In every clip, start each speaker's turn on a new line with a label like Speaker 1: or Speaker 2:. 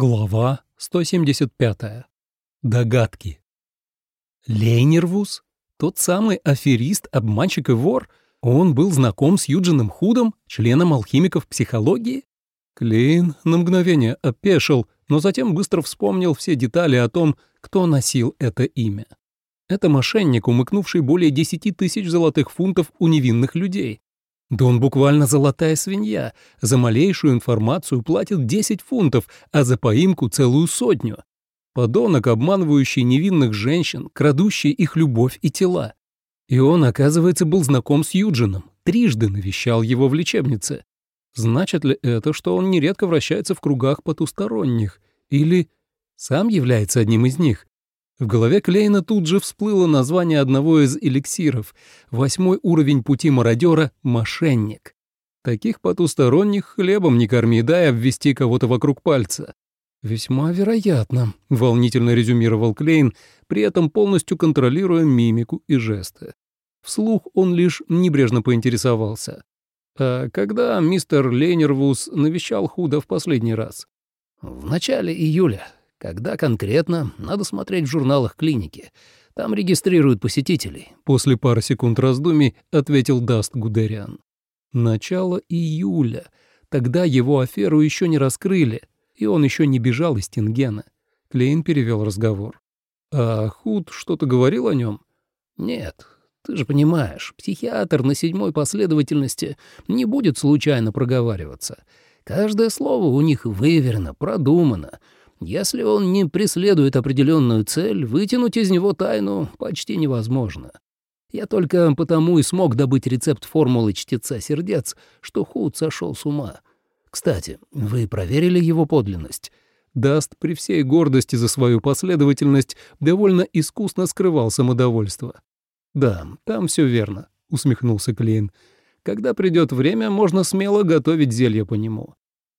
Speaker 1: Глава 175. Догадки. Лейнервус? Тот самый аферист, обманщик и вор? Он был знаком с Юджином Худом, членом алхимиков психологии? Клейн на мгновение опешил, но затем быстро вспомнил все детали о том, кто носил это имя. Это мошенник, умыкнувший более 10 тысяч золотых фунтов у невинных людей. Да он буквально золотая свинья. За малейшую информацию платит 10 фунтов, а за поимку целую сотню. Подонок, обманывающий невинных женщин, крадущий их любовь и тела. И он, оказывается, был знаком с Юджином, трижды навещал его в лечебнице. Значит ли это, что он нередко вращается в кругах потусторонних? Или сам является одним из них? В голове Клейна тут же всплыло название одного из эликсиров. Восьмой уровень пути мародера — мошенник. Таких потусторонних хлебом не корми, дай обвести кого-то вокруг пальца. «Весьма вероятно», — волнительно резюмировал Клейн, при этом полностью контролируя мимику и жесты. Вслух он лишь небрежно поинтересовался. «А когда мистер Лейнервус навещал Худа в последний раз?»
Speaker 2: «В начале июля», когда конкретно, надо смотреть в журналах клиники. Там регистрируют посетителей.
Speaker 1: После пары секунд раздумий ответил Даст Гудериан. Начало июля. Тогда его аферу еще не раскрыли, и он еще не бежал из Тингена. Клейн перевел разговор. «А Худ что-то говорил о нем?»
Speaker 2: «Нет, ты же понимаешь, психиатр на седьмой последовательности не будет случайно проговариваться. Каждое слово у них выверено, продумано, если он не преследует определенную цель, вытянуть из него тайну почти невозможно. Я только потому и смог добыть рецепт формулы чтеца сердец, что Худ сошел с ума. Кстати, вы проверили его подлинность?
Speaker 1: Даст при всей гордости за свою последовательность довольно искусно скрывал самодовольство. «Да, там все верно», — усмехнулся Клейн. «Когда придет время, можно смело готовить зелье по нему.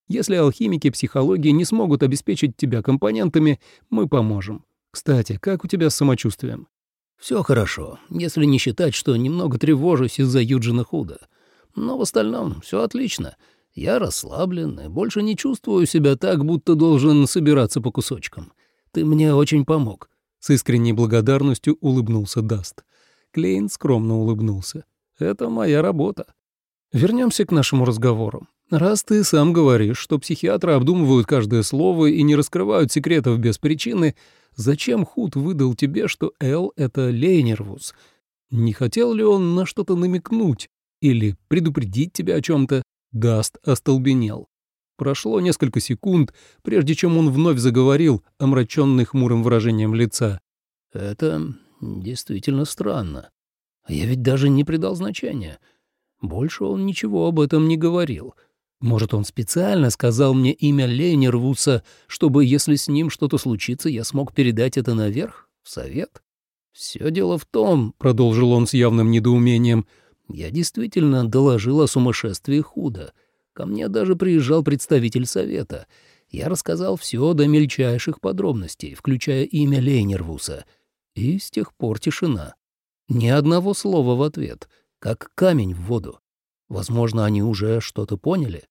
Speaker 1: Если алхимики психологии не смогут обеспечить тебя компонентами, мы поможем. Кстати, как у тебя с самочувствием?
Speaker 2: Все хорошо, если не считать, что немного тревожусь из-за Юджина Худа. Но в остальном все отлично. Я расслаблен и больше не чувствую себя так, будто должен собираться по кусочкам. Ты мне очень помог.
Speaker 1: С искренней благодарностью улыбнулся Даст. Клейн скромно улыбнулся. «Это моя работа. Вернемся к нашему разговору. Раз ты сам говоришь, что психиатры обдумывают каждое слово и не раскрывают секретов без причины, зачем Худ выдал тебе, что Эл — это Лейнервус? Не хотел ли он на что-то намекнуть или предупредить тебя о чем-то? Даст остолбенел. Прошло несколько секунд, прежде чем он вновь заговорил, омраченный хмурым выражением лица.
Speaker 2: «Это действительно странно. Я ведь даже не придал значения. Больше он ничего об этом не говорил». Может, он специально сказал мне имя Лейнервуса, чтобы, если с ним что-то случится, я смог передать это наверх, в совет? Все дело в том, — продолжил он с явным недоумением, — я действительно доложил о сумасшествии худо. Ко мне даже приезжал представитель совета. Я рассказал все до мельчайших подробностей, включая имя Лейнервуса. И с тех пор тишина. Ни одного слова в ответ, как камень в воду. Возможно, они уже что-то поняли.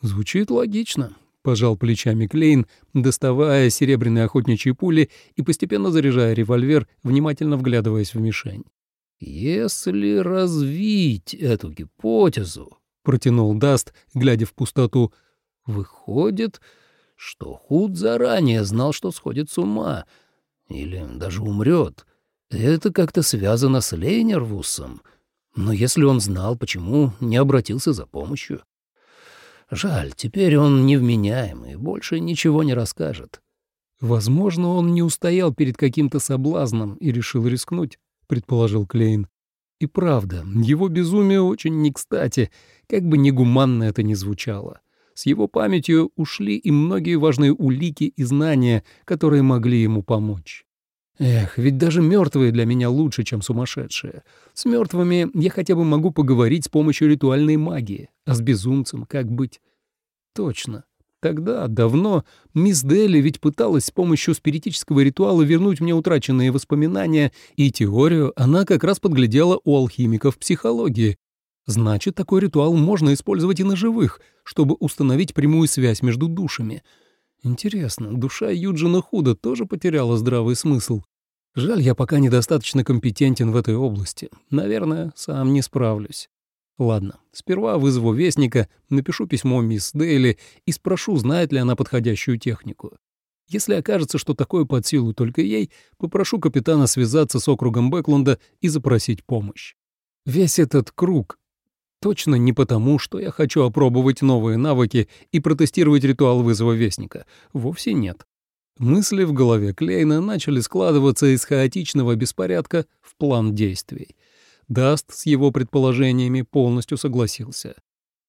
Speaker 1: Звучит логично, пожал плечами Клейн, доставая серебряные охотничьи пули и постепенно заряжая револьвер, внимательно вглядываясь в мишень.
Speaker 2: Если развить эту гипотезу, протянул Даст, глядя в пустоту, выходит, что Худ заранее знал, что сходит с ума или даже умрет. Это как-то связано с Лейнервусом. Но если он знал, почему не обратился за помощью? Жаль, теперь он невменяем и больше ничего не расскажет.
Speaker 1: Возможно, он не устоял перед каким-то соблазном и решил рискнуть, предположил Клейн. И правда, его безумие очень не кстати, как бы негуманно это ни звучало. С его памятью ушли и многие важные улики и знания, которые могли ему помочь. Эх, ведь даже мертвые для меня лучше, чем сумасшедшие. С мертвыми я хотя бы могу поговорить с помощью ритуальной магии, а с безумцем как быть? Точно. Тогда, давно, мисс Дели ведь пыталась с помощью спиритического ритуала вернуть мне утраченные воспоминания, и теорию она как раз подглядела у алхимиков психологии. Значит, такой ритуал можно использовать и на живых, чтобы установить прямую связь между душами — Интересно, душа Юджина Худа тоже потеряла здравый смысл? Жаль, я пока недостаточно компетентен в этой области. Наверное, сам не справлюсь. Ладно, сперва вызову вестника, напишу письмо мисс Дейли и спрошу, знает ли она подходящую технику. Если окажется, что такое под силу только ей, попрошу капитана связаться с округом Бэклунда и запросить помощь. Весь этот круг точно не потому, что я хочу опробовать новые навыки и протестировать ритуал вызова вестника. Вовсе нет. Мысли в голове Клейна начали складываться из хаотичного беспорядка в план действий. Даст с его предположениями полностью согласился.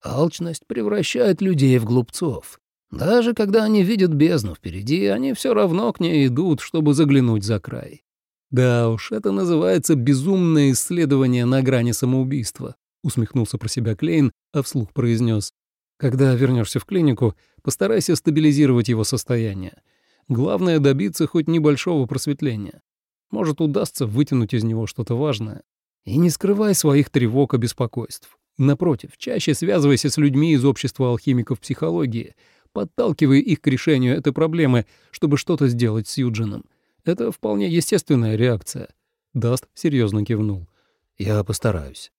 Speaker 2: «Алчность превращает людей в глупцов. Даже когда они видят бездну впереди, они все равно к ней идут, чтобы заглянуть за край.
Speaker 1: Да уж, это называется безумное исследование на грани самоубийства, усмехнулся про себя Клейн, а вслух произнес. Когда вернешься в клинику, постарайся стабилизировать его состояние. Главное — добиться хоть небольшого просветления. Может, удастся вытянуть из него что-то важное. И не скрывай своих тревог и беспокойств. Напротив, чаще связывайся с людьми из общества алхимиков психологии, подталкивай их к решению этой проблемы, чтобы что-то сделать с Юджином. Это вполне естественная реакция. Даст серьезно кивнул. Я постараюсь.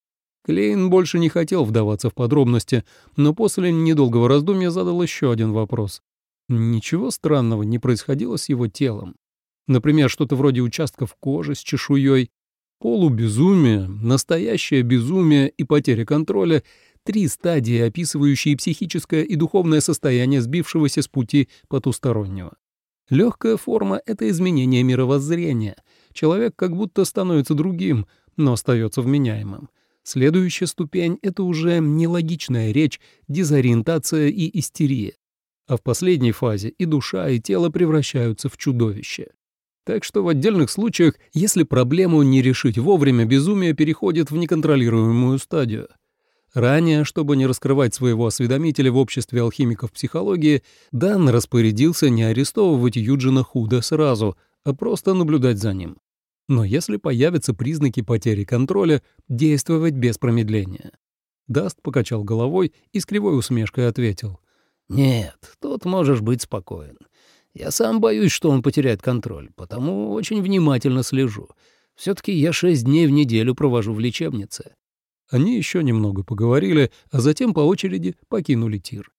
Speaker 1: Клейн больше не хотел вдаваться в подробности, но после недолгого раздумья задал еще один вопрос. Ничего странного не происходило с его телом. Например, что-то вроде участков кожи с чешуей, полубезумие, настоящее безумие и потеря контроля — три стадии, описывающие психическое и духовное состояние сбившегося с пути потустороннего. Легкая форма — это изменение мировоззрения. Человек как будто становится другим, но остается вменяемым. Следующая ступень — это уже нелогичная речь, дезориентация и истерия а в последней фазе и душа, и тело превращаются в чудовище. Так что в отдельных случаях, если проблему не решить вовремя, безумие переходит в неконтролируемую стадию. Ранее, чтобы не раскрывать своего осведомителя в обществе алхимиков психологии, Дан распорядился не арестовывать Юджина Худа сразу, а просто наблюдать за ним. Но если появятся признаки потери контроля, действовать без промедления. Даст покачал головой и с кривой усмешкой ответил —
Speaker 2: «Нет, тут можешь быть спокоен. Я сам боюсь, что он потеряет контроль, потому очень внимательно слежу. все таки я шесть дней в неделю провожу в лечебнице».
Speaker 1: Они еще немного поговорили, а затем по очереди покинули тир.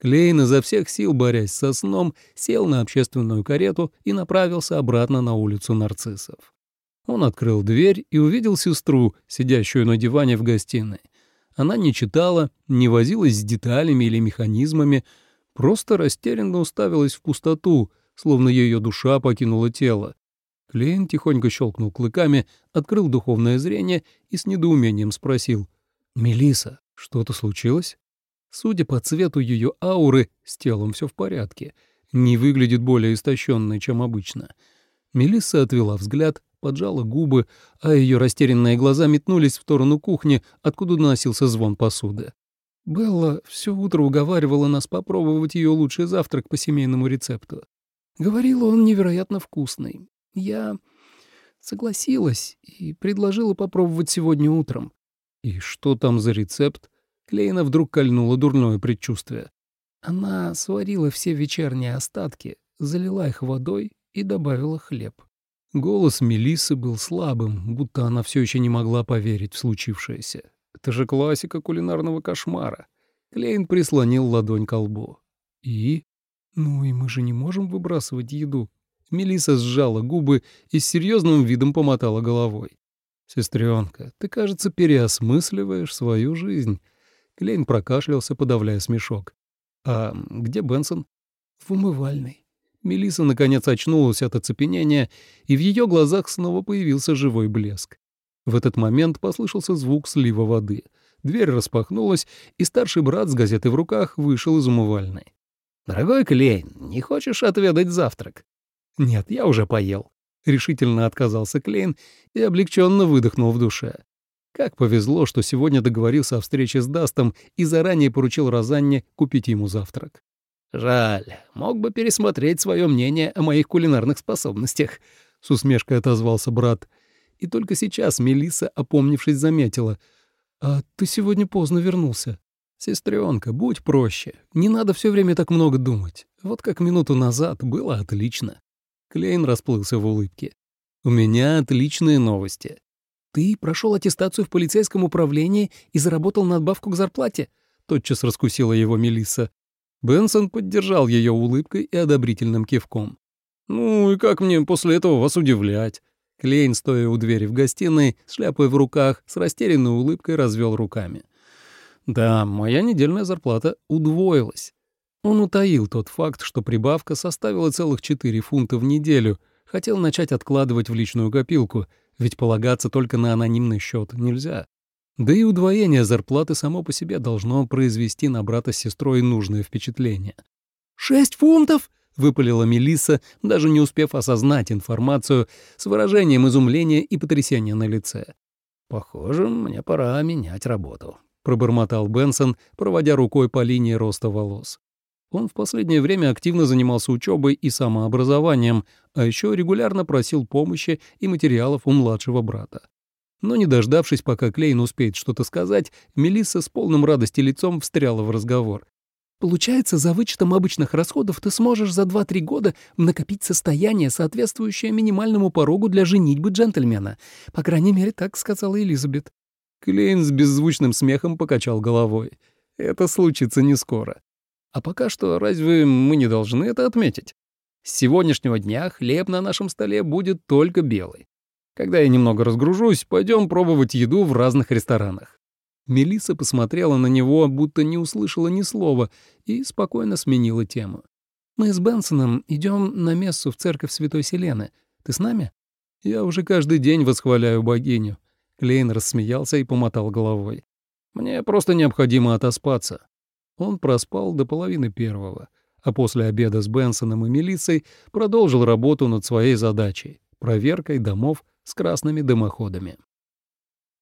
Speaker 1: Клейн изо всех сил, борясь со сном, сел на общественную карету и направился обратно на улицу нарциссов. Он открыл дверь и увидел сестру, сидящую на диване в гостиной. Она не читала, не возилась с деталями или механизмами, просто растерянно уставилась в пустоту, словно ее душа покинула тело. Клейн тихонько щелкнул клыками, открыл духовное зрение и с недоумением спросил. Мелиса, что-то случилось?» Судя по цвету ее ауры, с телом все в порядке. Не выглядит более истощенной, чем обычно. Мелисса отвела взгляд, поджала губы, а ее растерянные глаза метнулись в сторону кухни, откуда доносился звон посуды. Белла все утро уговаривала нас попробовать ее лучший завтрак по семейному рецепту. Говорила, он невероятно вкусный. Я согласилась и предложила попробовать сегодня утром. И что там за рецепт? Клейна вдруг кольнула дурное предчувствие. Она сварила все вечерние остатки, залила их водой и добавила хлеб. Голос Мелиссы был слабым, будто она все еще не могла поверить в случившееся. Это же классика кулинарного кошмара. Клейн прислонил ладонь к лбу. «И? Ну и мы же не можем выбрасывать еду». Мелисса сжала губы и с серьезным видом помотала головой. «Сестренка, ты, кажется, переосмысливаешь свою жизнь». Клейн прокашлялся, подавляя смешок. «А где Бенсон?» «В умывальной». Мелиса наконец очнулась от оцепенения, и в ее глазах снова появился живой блеск. В этот момент послышался звук слива воды. Дверь распахнулась, и старший брат с газетой в руках вышел из умывальной.
Speaker 2: «Дорогой Клейн, не хочешь отведать завтрак?»
Speaker 1: «Нет, я уже поел», — решительно отказался Клейн и облегченно выдохнул в душе. Как повезло, что сегодня договорился о встрече с Дастом и заранее поручил Розанне купить ему завтрак.
Speaker 2: «Жаль, мог бы пересмотреть свое мнение о моих кулинарных способностях», — с усмешкой отозвался брат.
Speaker 1: И только сейчас Мелиса, опомнившись, заметила. «А ты сегодня поздно вернулся. Сестренка, будь проще. Не надо все время так много думать. Вот как минуту назад было отлично. Клейн расплылся в улыбке. «У меня отличные новости. Ты прошел аттестацию в полицейском управлении и заработал надбавку к зарплате?» Тотчас раскусила его Мелисса. Бенсон поддержал ее улыбкой и одобрительным кивком. «Ну и как мне после этого вас удивлять?» Клейн, стоя у двери в гостиной, с шляпой в руках, с растерянной улыбкой развел руками. «Да, моя недельная зарплата удвоилась». Он утаил тот факт, что прибавка составила целых 4 фунта в неделю, хотел начать откладывать в личную копилку, ведь полагаться только на анонимный счет нельзя. Да и удвоение зарплаты само по себе должно произвести на брата с сестрой нужное впечатление. «Шесть фунтов?» — выпалила Мелисса, даже не успев осознать информацию, с выражением изумления и потрясения на лице. «Похоже, мне пора менять работу», — пробормотал Бенсон, проводя рукой по линии роста волос. Он в последнее время активно занимался учебой и самообразованием, а еще регулярно просил помощи и материалов у младшего брата. Но не дождавшись, пока Клейн успеет что-то сказать, Мелисса с полным радости лицом встряла в разговор. «Получается, за вычетом обычных расходов ты сможешь за 2-3 года накопить состояние, соответствующее минимальному порогу для женитьбы джентльмена. По крайней мере, так сказала Элизабет». Клейн с беззвучным смехом покачал головой. «Это случится не скоро. А пока что разве мы не должны это отметить? С сегодняшнего дня хлеб на нашем столе будет только белый. Когда я немного разгружусь, пойдем пробовать еду в разных ресторанах». Мелисса посмотрела на него, будто не услышала ни слова, и спокойно сменила тему. «Мы с Бенсоном идем на мессу в церковь Святой Селены. Ты с нами?» «Я уже каждый день восхваляю богиню». Клейн рассмеялся и помотал головой. «Мне просто необходимо отоспаться». Он проспал до половины первого, а после обеда с Бенсоном и Мелиссой продолжил работу над своей задачей — проверкой домов с красными дымоходами.